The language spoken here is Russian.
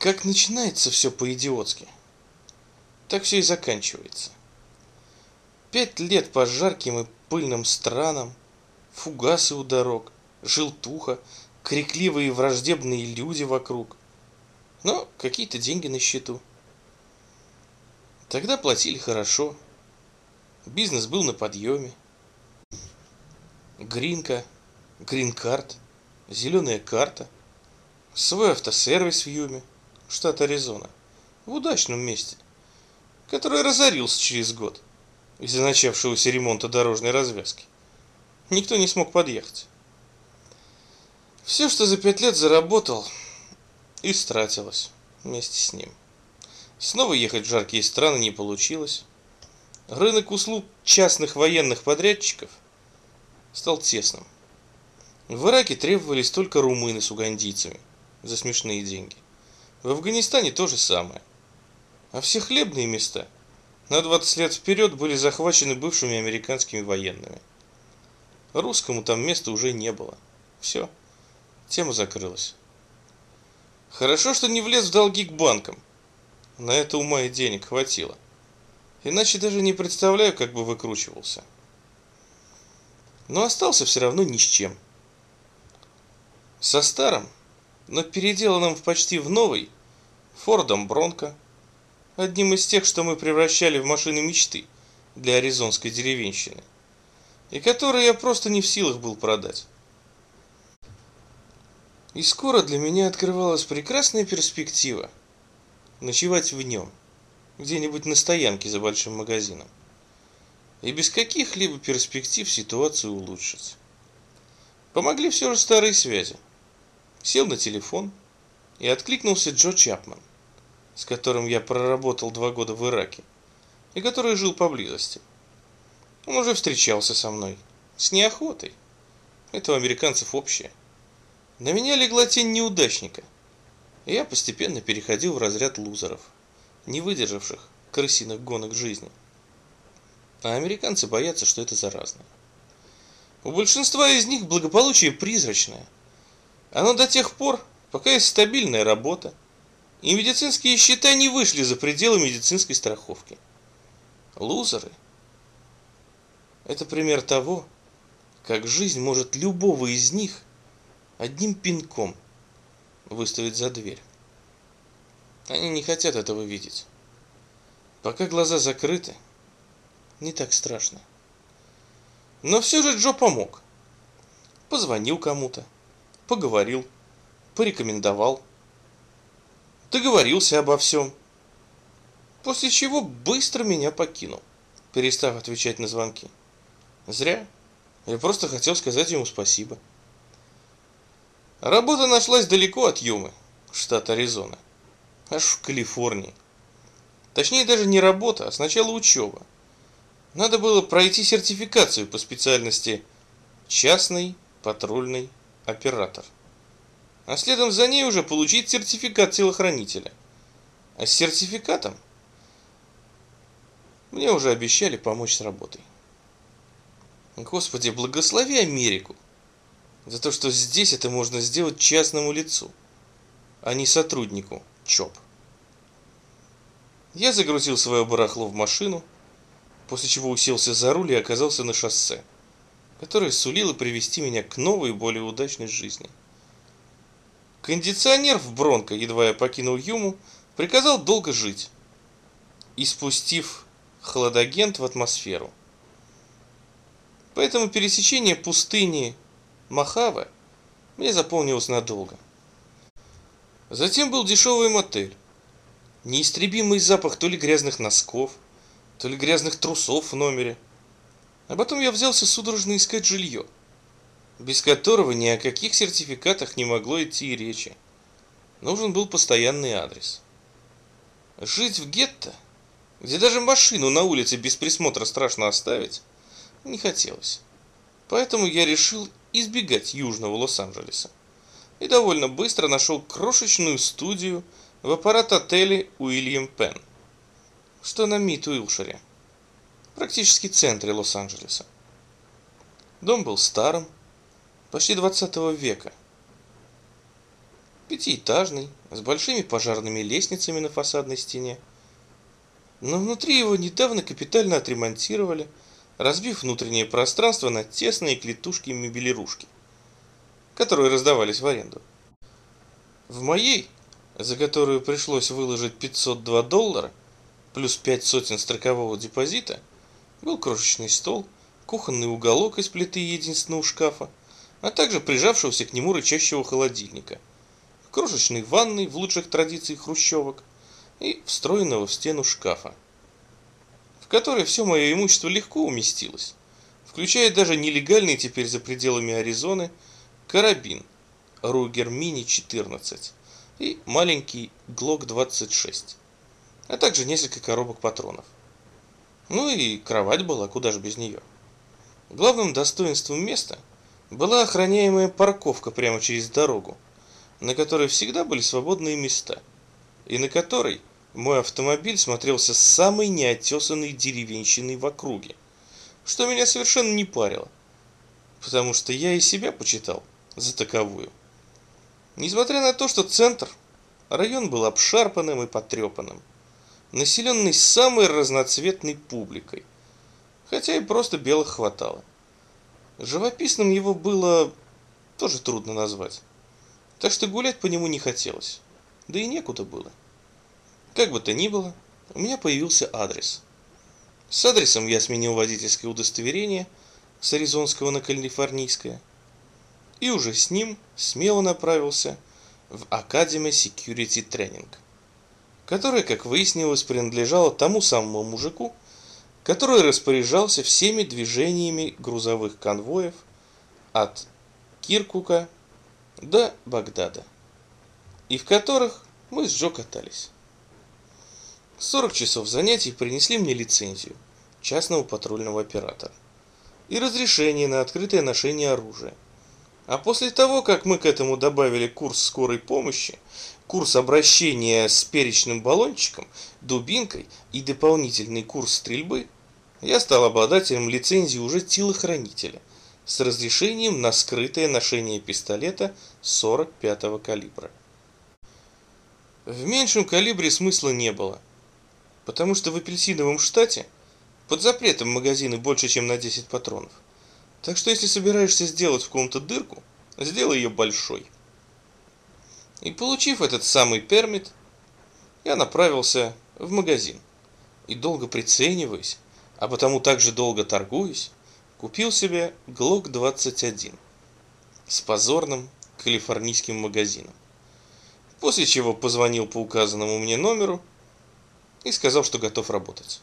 Как начинается все по-идиотски, так все и заканчивается. Пять лет по жарким и пыльным странам, фугасы у дорог, желтуха, крикливые и враждебные люди вокруг. Но какие-то деньги на счету. Тогда платили хорошо. Бизнес был на подъеме. Гринка, грин-карт, зеленая карта, свой автосервис в Юме, штат Аризона, в удачном месте, который разорился через год из-за начавшегося ремонта дорожной развязки. Никто не смог подъехать. Все, что за пять лет заработал, истратилось вместе с ним. Снова ехать в жаркие страны не получилось. Рынок услуг частных военных подрядчиков стал тесным. В Ираке требовались только румыны с угандийцами за смешные деньги. В Афганистане то же самое. А все хлебные места на 20 лет вперед были захвачены бывшими американскими военными. Русскому там места уже не было. Все, тема закрылась. Хорошо, что не влез в долги к банкам. На это ума и денег хватило. Иначе даже не представляю, как бы выкручивался. Но остался все равно ни с чем. Со старым, но переделанным в почти в новый, Фордом Бронко, одним из тех, что мы превращали в машины мечты для аризонской деревенщины, и которые я просто не в силах был продать. И скоро для меня открывалась прекрасная перспектива – ночевать в нем, где-нибудь на стоянке за большим магазином. И без каких-либо перспектив ситуацию улучшить. Помогли все же старые связи. Сел на телефон и откликнулся Джо Чапман, с которым я проработал два года в Ираке и который жил поблизости. Он уже встречался со мной. С неохотой. Это у американцев общее. На меня легла тень неудачника – и я постепенно переходил в разряд лузеров, не выдержавших крысиных гонок жизни. А американцы боятся, что это заразно. У большинства из них благополучие призрачное. Оно до тех пор, пока есть стабильная работа, и медицинские счета не вышли за пределы медицинской страховки. Лузеры – это пример того, как жизнь может любого из них одним пинком – выставить за дверь. Они не хотят этого видеть. Пока глаза закрыты, не так страшно. Но все же Джо помог. Позвонил кому-то, поговорил, порекомендовал, договорился обо всем. После чего быстро меня покинул, перестав отвечать на звонки. Зря. Я просто хотел сказать ему спасибо. Работа нашлась далеко от Юмы, штат Аризона, аж в Калифорнии. Точнее, даже не работа, а сначала учеба. Надо было пройти сертификацию по специальности частный патрульный оператор. А следом за ней уже получить сертификат телохранителя. А с сертификатом мне уже обещали помочь с работой. Господи, благослови Америку за то, что здесь это можно сделать частному лицу, а не сотруднику ЧОП. Я загрузил свое барахло в машину, после чего уселся за руль и оказался на шоссе, которое сулило привести меня к новой более удачной жизни. Кондиционер в Бронко, едва я покинул Юму, приказал долго жить и спустив хладагент в атмосферу. Поэтому пересечение пустыни Махава мне запомнилось надолго. Затем был дешевый мотель. Неистребимый запах то ли грязных носков, то ли грязных трусов в номере. А потом я взялся судорожно искать жилье, без которого ни о каких сертификатах не могло идти и речи. Нужен был постоянный адрес. Жить в гетто, где даже машину на улице без присмотра страшно оставить, не хотелось. Поэтому я решил избегать южного Лос-Анджелеса. И довольно быстро нашел крошечную студию в аппарат-отеле Уильям Пен, что на Мид-Уилшире, практически центре Лос-Анджелеса. Дом был старым, почти 20 века. Пятиэтажный, с большими пожарными лестницами на фасадной стене. Но внутри его недавно капитально отремонтировали, разбив внутреннее пространство на тесные клетушки-мебелирушки, которые раздавались в аренду. В моей, за которую пришлось выложить 502 доллара, плюс 5 сотен строкового депозита, был крошечный стол, кухонный уголок из плиты единственного шкафа, а также прижавшегося к нему рычащего холодильника, крошечной ванной в лучших традициях хрущевок и встроенного в стену шкафа, в который все мое имущество легко уместилось, включая даже нелегальный теперь за пределами Аризоны карабин Ругер Мини 14 и маленький Глок 26, а также несколько коробок патронов. Ну и кровать была, куда же без нее. Главным достоинством места была охраняемая парковка прямо через дорогу, на которой всегда были свободные места, и на которой мой автомобиль смотрелся самой неотесанной деревенщиной в округе, что меня совершенно не парило, потому что я и себя почитал за таковую. Несмотря на то, что центр, район был обшарпанным и потрепанным, населенный самой разноцветной публикой, хотя и просто белых хватало. Живописным его было тоже трудно назвать, так что гулять по нему не хотелось, да и некуда было. Как бы то ни было, у меня появился адрес. С адресом я сменил водительское удостоверение с аризонского на калифорнийское и уже с ним смело направился в Academy Security Training которая, как выяснилось, принадлежала тому самому мужику, который распоряжался всеми движениями грузовых конвоев от Киркука до Багдада, и в которых мы с Джо катались. 40 часов занятий принесли мне лицензию частного патрульного оператора и разрешение на открытое ношение оружия. А после того, как мы к этому добавили курс скорой помощи курс обращения с перечным баллончиком, дубинкой и дополнительный курс стрельбы, я стал обладателем лицензии уже телохранителя с разрешением на скрытое ношение пистолета 45-го калибра. В меньшем калибре смысла не было, потому что в апельсиновом штате под запретом магазины больше, чем на 10 патронов. Так что если собираешься сделать в ком-то дырку, сделай ее большой. И получив этот самый пермит, я направился в магазин. И долго прицениваясь, а потому также долго торгуюсь, купил себе Glock 21 с позорным калифорнийским магазином. После чего позвонил по указанному мне номеру и сказал, что готов работать.